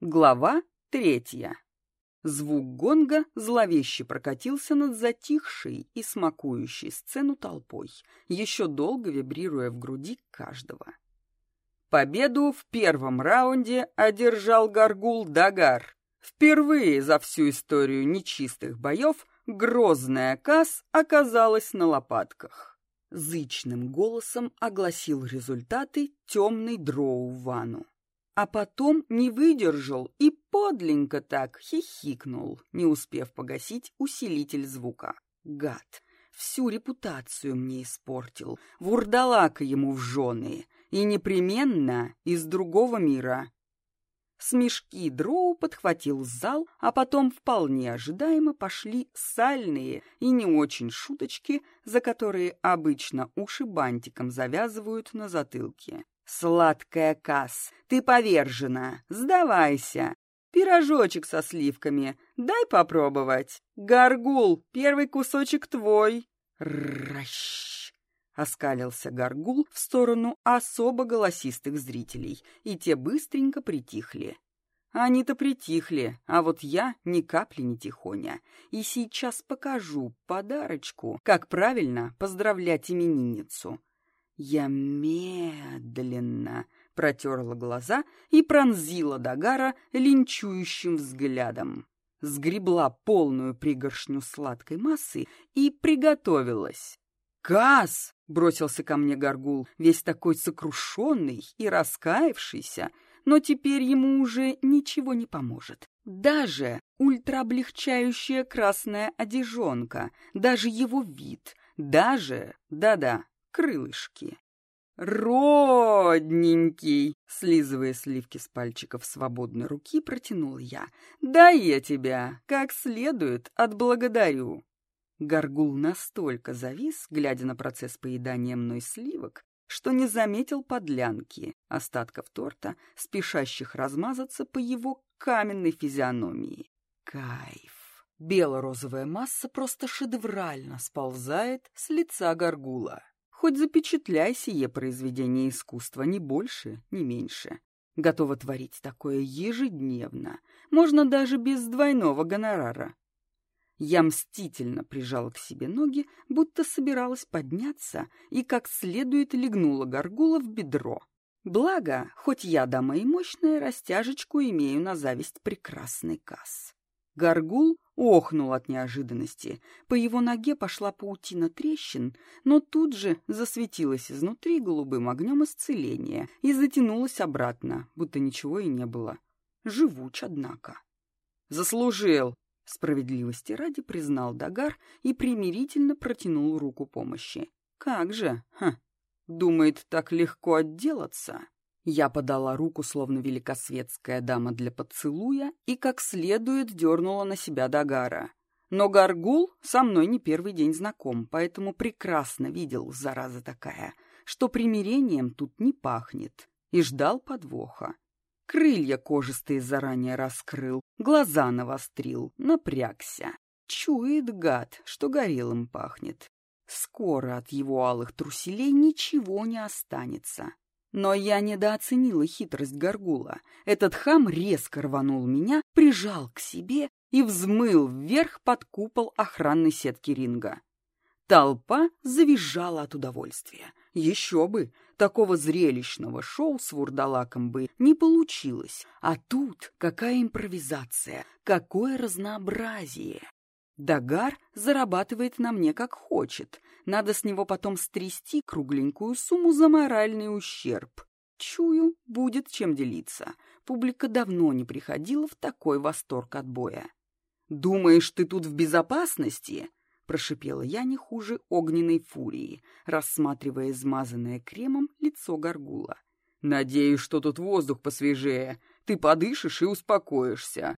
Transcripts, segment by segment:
Глава третья. Звук гонга зловеще прокатился над затихшей и смакующей сцену толпой, еще долго вибрируя в груди каждого. Победу в первом раунде одержал Гаргул Дагар. Впервые за всю историю нечистых боев грозная Кас оказалась на лопатках. Зычным голосом огласил результаты темный дроу Вану а потом не выдержал и подленько так хихикнул, не успев погасить усилитель звука. Гад! Всю репутацию мне испортил, вурдалака ему в жены, и непременно из другого мира. Смешки Дроу подхватил зал, а потом вполне ожидаемо пошли сальные и не очень шуточки, за которые обычно уши бантиком завязывают на затылке. «Сладкая Касс, ты повержена, сдавайся. Пирожочек со сливками, дай попробовать. Гаргул, первый кусочек твой». «Ращ!» — оскалился Гаргул в сторону особо голосистых зрителей, и те быстренько притихли. Они-то притихли, а вот я ни капли не тихоня. И сейчас покажу подарочку, как правильно поздравлять именинницу. Я медленно протерла глаза и пронзила Дагара линчующим взглядом. Сгребла полную пригоршню сладкой массы и приготовилась. «Кас!» — бросился ко мне Горгул, весь такой сокрушенный и раскаявшийся, но теперь ему уже ничего не поможет. Даже ультраоблегчающая красная одежонка, даже его вид, даже, да-да, крылышки. «Родненький!» — слизывая сливки с пальчиков свободной руки, протянул я. «Да я тебя как следует отблагодарю!» Горгул настолько завис, глядя на процесс поедания мной сливок, что не заметил подлянки, остатков торта, спешащих размазаться по его каменной физиономии. Кайф! Бело-розовая масса просто шедеврально сползает с лица горгула. Хоть запечатляй сие произведение искусства, ни больше, ни меньше. Готова творить такое ежедневно, можно даже без двойного гонорара. Я мстительно прижала к себе ноги, будто собиралась подняться, и как следует легнула горгула в бедро. Благо, хоть я дама и мощная, растяжечку имею на зависть прекрасный касс. Горгул охнул от неожиданности. По его ноге пошла паутина трещин, но тут же засветилась изнутри голубым огнем исцеления и затянулась обратно, будто ничего и не было. Живуч, однако. «Заслужил!» — справедливости ради признал Дагар и примирительно протянул руку помощи. «Как же? Ха! Думает, так легко отделаться?» Я подала руку, словно великосветская дама для поцелуя, и как следует дернула на себя Дагара. Но Гаргул со мной не первый день знаком, поэтому прекрасно видел, зараза такая, что примирением тут не пахнет, и ждал подвоха. Крылья кожистые заранее раскрыл, глаза навострил, напрягся. Чует гад, что горелым пахнет. Скоро от его алых труселей ничего не останется. Но я недооценила хитрость Горгула. Этот хам резко рванул меня, прижал к себе и взмыл вверх под купол охранной сетки ринга. Толпа завизжала от удовольствия. Еще бы! Такого зрелищного шоу с вурдалаком бы не получилось. А тут какая импровизация, какое разнообразие! Дагар зарабатывает на мне как хочет. Надо с него потом стрясти кругленькую сумму за моральный ущерб. Чую, будет чем делиться. Публика давно не приходила в такой восторг от боя. «Думаешь, ты тут в безопасности?» — прошипела я не хуже огненной фурии, рассматривая измазанное кремом лицо горгула. «Надеюсь, что тут воздух посвежее. Ты подышишь и успокоишься.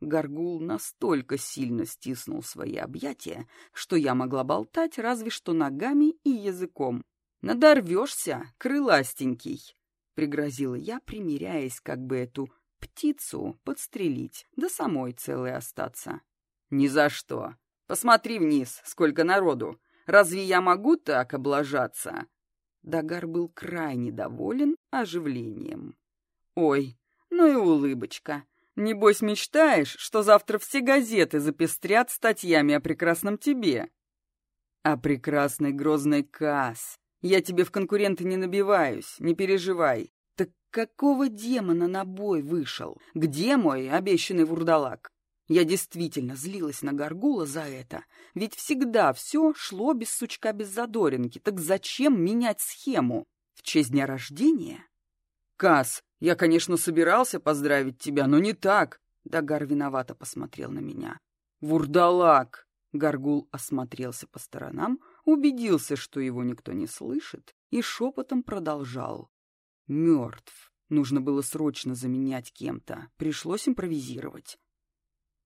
Горгул настолько сильно стиснул свои объятия, что я могла болтать разве что ногами и языком. «Надорвешься, крыластенький!» — пригрозила я, примиряясь, как бы эту птицу подстрелить, да самой целой остаться. «Ни за что! Посмотри вниз, сколько народу! Разве я могу так облажаться?» Дагар был крайне доволен оживлением. «Ой, Ну и улыбочка. Небось, мечтаешь, что завтра все газеты запестрят статьями о прекрасном тебе. О прекрасной грозной Касс. Я тебе в конкуренты не набиваюсь, не переживай. Так какого демона на бой вышел? Где мой обещанный вурдалак? Я действительно злилась на Гаргула за это, ведь всегда все шло без сучка, без задоринки. Так зачем менять схему? В честь дня рождения? Кас, я, конечно, собирался поздравить тебя, но не так. Дагар виновато посмотрел на меня. Вурдалак! Гаргул осмотрелся по сторонам, убедился, что его никто не слышит, и шепотом продолжал. Мертв. Нужно было срочно заменять кем-то. Пришлось импровизировать.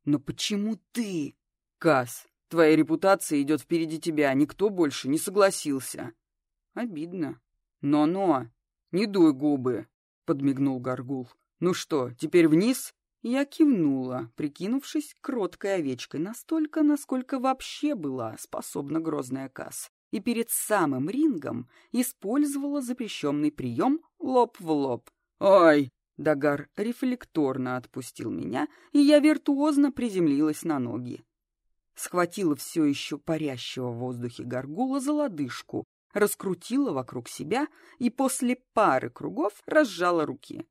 Но почему ты? Кас, твоя репутация идет впереди тебя, никто больше не согласился. Обидно. Но-но, не дуй губы, подмигнул Гаргул. Ну что, теперь вниз? Я кивнула, прикинувшись кроткой овечкой настолько, насколько вообще была способна грозная Кас, и перед самым рингом использовала запрещенный прием лоб в лоб. «Ой!» Дагар рефлекторно отпустил меня, и я виртуозно приземлилась на ноги. Схватила все еще парящего в воздухе горгула за лодыжку, раскрутила вокруг себя и после пары кругов разжала руки.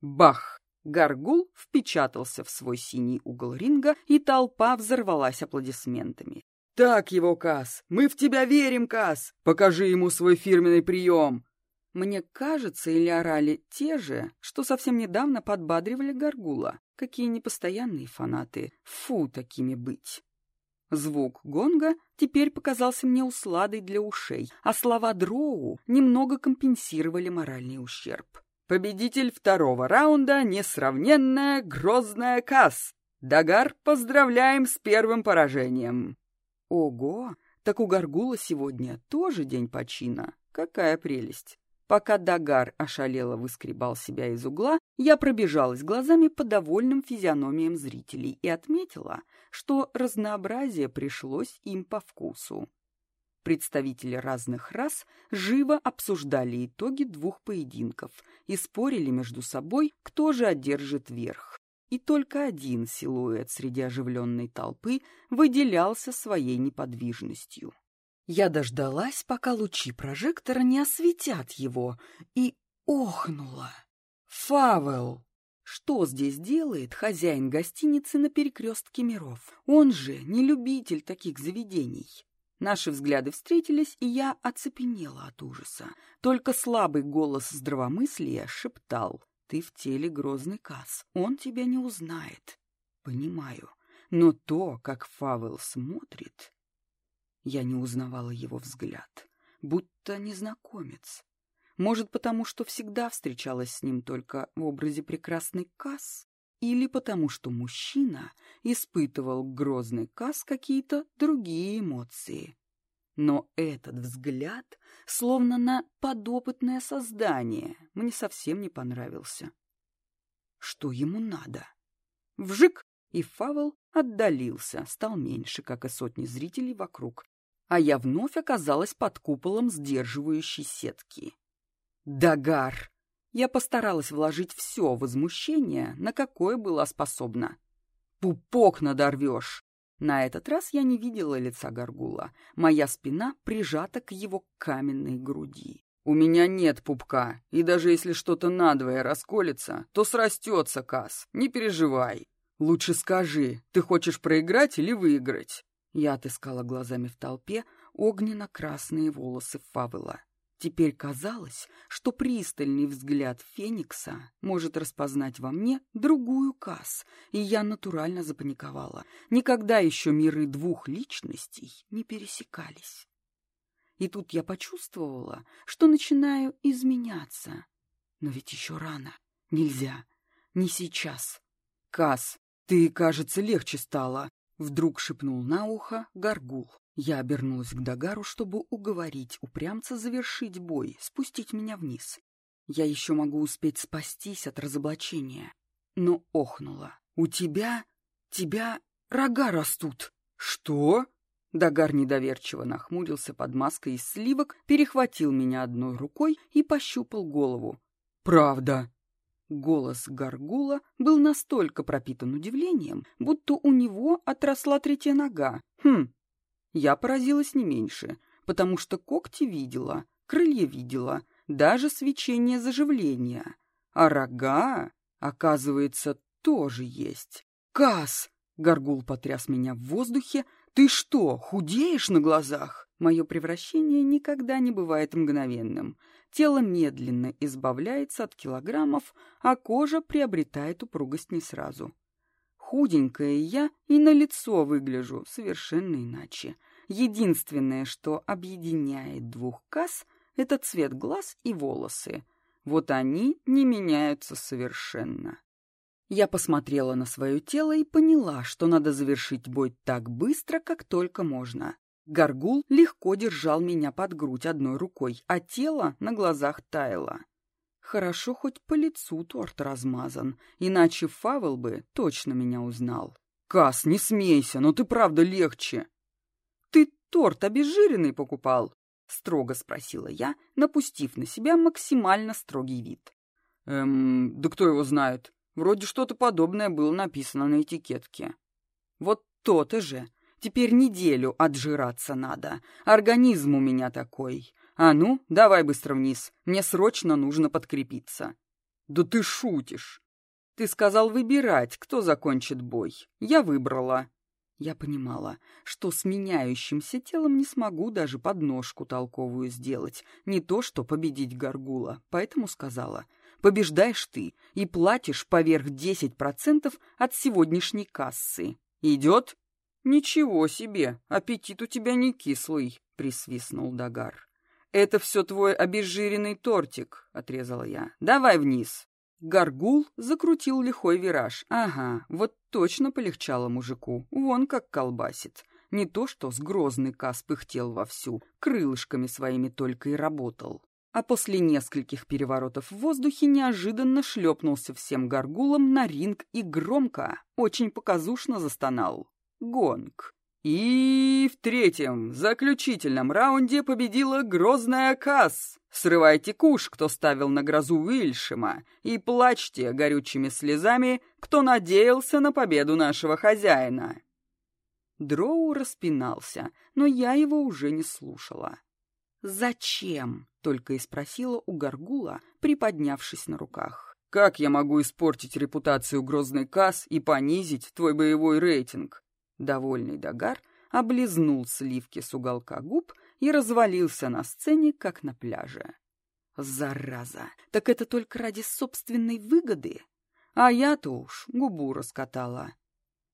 Бах! Горгул впечатался в свой синий угол ринга, и толпа взорвалась аплодисментами. «Так его, Кас! Мы в тебя верим, Кас! Покажи ему свой фирменный прием!» Мне кажется, или орали те же, что совсем недавно подбадривали Гаргула. Какие непостоянные фанаты. Фу, такими быть. Звук гонга теперь показался мне усладой для ушей, а слова Дроу немного компенсировали моральный ущерб. Победитель второго раунда — несравненная грозная Касс. Дагар, поздравляем с первым поражением. Ого, так у Гаргула сегодня тоже день почина. Какая прелесть. Пока Дагар ошалело выскребал себя из угла, я пробежалась глазами по довольным физиономиям зрителей и отметила, что разнообразие пришлось им по вкусу. Представители разных рас живо обсуждали итоги двух поединков и спорили между собой, кто же одержит верх. И только один силуэт среди оживленной толпы выделялся своей неподвижностью. Я дождалась, пока лучи прожектора не осветят его, и охнула. Фавел! Что здесь делает хозяин гостиницы на перекрестке миров? Он же не любитель таких заведений. Наши взгляды встретились, и я оцепенела от ужаса. Только слабый голос здравомыслия шептал. «Ты в теле грозный касс, он тебя не узнает». «Понимаю, но то, как Фавел смотрит...» Я не узнавала его взгляд, будто незнакомец. Может, потому что всегда встречалась с ним только в образе прекрасной Касс? Или потому что мужчина испытывал к грозной Касс какие-то другие эмоции? Но этот взгляд, словно на подопытное создание, мне совсем не понравился. Что ему надо? Вжик! И Фавел отдалился, стал меньше, как и сотни зрителей вокруг, а я вновь оказалась под куполом сдерживающей сетки. Дагар! Я постаралась вложить все возмущение, на какое была способна. Пупок надорвешь! На этот раз я не видела лица Гаргула. Моя спина прижата к его каменной груди. «У меня нет пупка, и даже если что-то надвое расколется, то срастется, Кас. Не переживай. Лучше скажи, ты хочешь проиграть или выиграть?» Я отыскала глазами в толпе огненно-красные волосы Фавела. Теперь казалось, что пристальный взгляд Феникса может распознать во мне другую Касс, и я натурально запаниковала. Никогда еще миры двух личностей не пересекались. И тут я почувствовала, что начинаю изменяться. Но ведь еще рано. Нельзя. Не сейчас. Касс, ты, кажется, легче стала. Вдруг шепнул на ухо горгул. Я обернулась к Дагару, чтобы уговорить упрямца завершить бой, спустить меня вниз. Я еще могу успеть спастись от разоблачения. Но охнула. «У тебя... тебя рога растут!» «Что?» Дагар недоверчиво нахмурился под маской из сливок, перехватил меня одной рукой и пощупал голову. «Правда!» Голос Гаргула был настолько пропитан удивлением, будто у него отросла третья нога. Хм, я поразилась не меньше, потому что когти видела, крылья видела, даже свечение заживления. А рога, оказывается, тоже есть. «Кас!» — Гаргул потряс меня в воздухе. «Ты что, худеешь на глазах?» Мое превращение никогда не бывает мгновенным. Тело медленно избавляется от килограммов, а кожа приобретает упругость не сразу. Худенькая я и на лицо выгляжу совершенно иначе. Единственное, что объединяет двух касс, это цвет глаз и волосы. Вот они не меняются совершенно. Я посмотрела на свое тело и поняла, что надо завершить бой так быстро, как только можно. Горгул легко держал меня под грудь одной рукой, а тело на глазах таяло. Хорошо хоть по лицу торт размазан, иначе Фавел бы точно меня узнал. «Кас, не смейся, но ты правда легче!» «Ты торт обезжиренный покупал?» — строго спросила я, напустив на себя максимально строгий вид. «Эм, да кто его знает? Вроде что-то подобное было написано на этикетке». «Вот то-то же!» Теперь неделю отжираться надо. Организм у меня такой. А ну, давай быстро вниз. Мне срочно нужно подкрепиться. Да ты шутишь. Ты сказал выбирать, кто закончит бой. Я выбрала. Я понимала, что с меняющимся телом не смогу даже подножку толковую сделать, не то что победить горгула, поэтому сказала, побеждаешь ты и платишь поверх 10% от сегодняшней кассы. Идет? «Ничего себе, аппетит у тебя не кислый», — присвистнул Дагар. «Это все твой обезжиренный тортик», — отрезала я. «Давай вниз». Гаргул закрутил лихой вираж. Ага, вот точно полегчало мужику. Вон как колбасит. Не то что с грозный кас пыхтел вовсю, крылышками своими только и работал. А после нескольких переворотов в воздухе неожиданно шлепнулся всем гаргулом на ринг и громко, очень показушно застонал гонг. И в третьем, заключительном раунде победила грозная Касс. Срывайте куш, кто ставил на грозу Уильшема, и плачьте горючими слезами, кто надеялся на победу нашего хозяина. Дроу распинался, но я его уже не слушала. «Зачем?» — только и спросила у Гаргула, приподнявшись на руках. «Как я могу испортить репутацию грозной Касс и понизить твой боевой рейтинг?» Довольный Дагар облизнул сливки с уголка губ и развалился на сцене, как на пляже. Зараза! Так это только ради собственной выгоды? А я-то уж губу раскатала.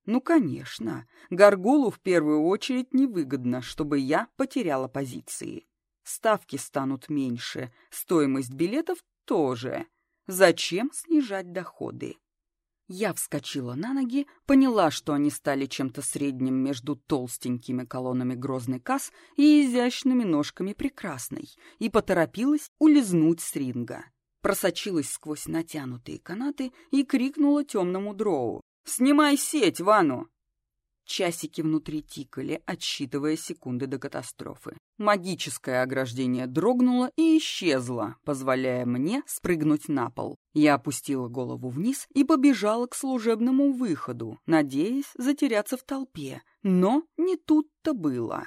Ну, конечно, Гаргулу в первую очередь невыгодно, чтобы я потеряла позиции. Ставки станут меньше, стоимость билетов тоже. Зачем снижать доходы? Я вскочила на ноги, поняла, что они стали чем-то средним между толстенькими колоннами грозный касс и изящными ножками прекрасной, и поторопилась улизнуть с ринга. Просочилась сквозь натянутые канаты и крикнула темному дроу. «Снимай сеть, Вану!» Часики внутри тикали, отсчитывая секунды до катастрофы. Магическое ограждение дрогнуло и исчезло, позволяя мне спрыгнуть на пол. Я опустила голову вниз и побежала к служебному выходу, надеясь затеряться в толпе. Но не тут-то было.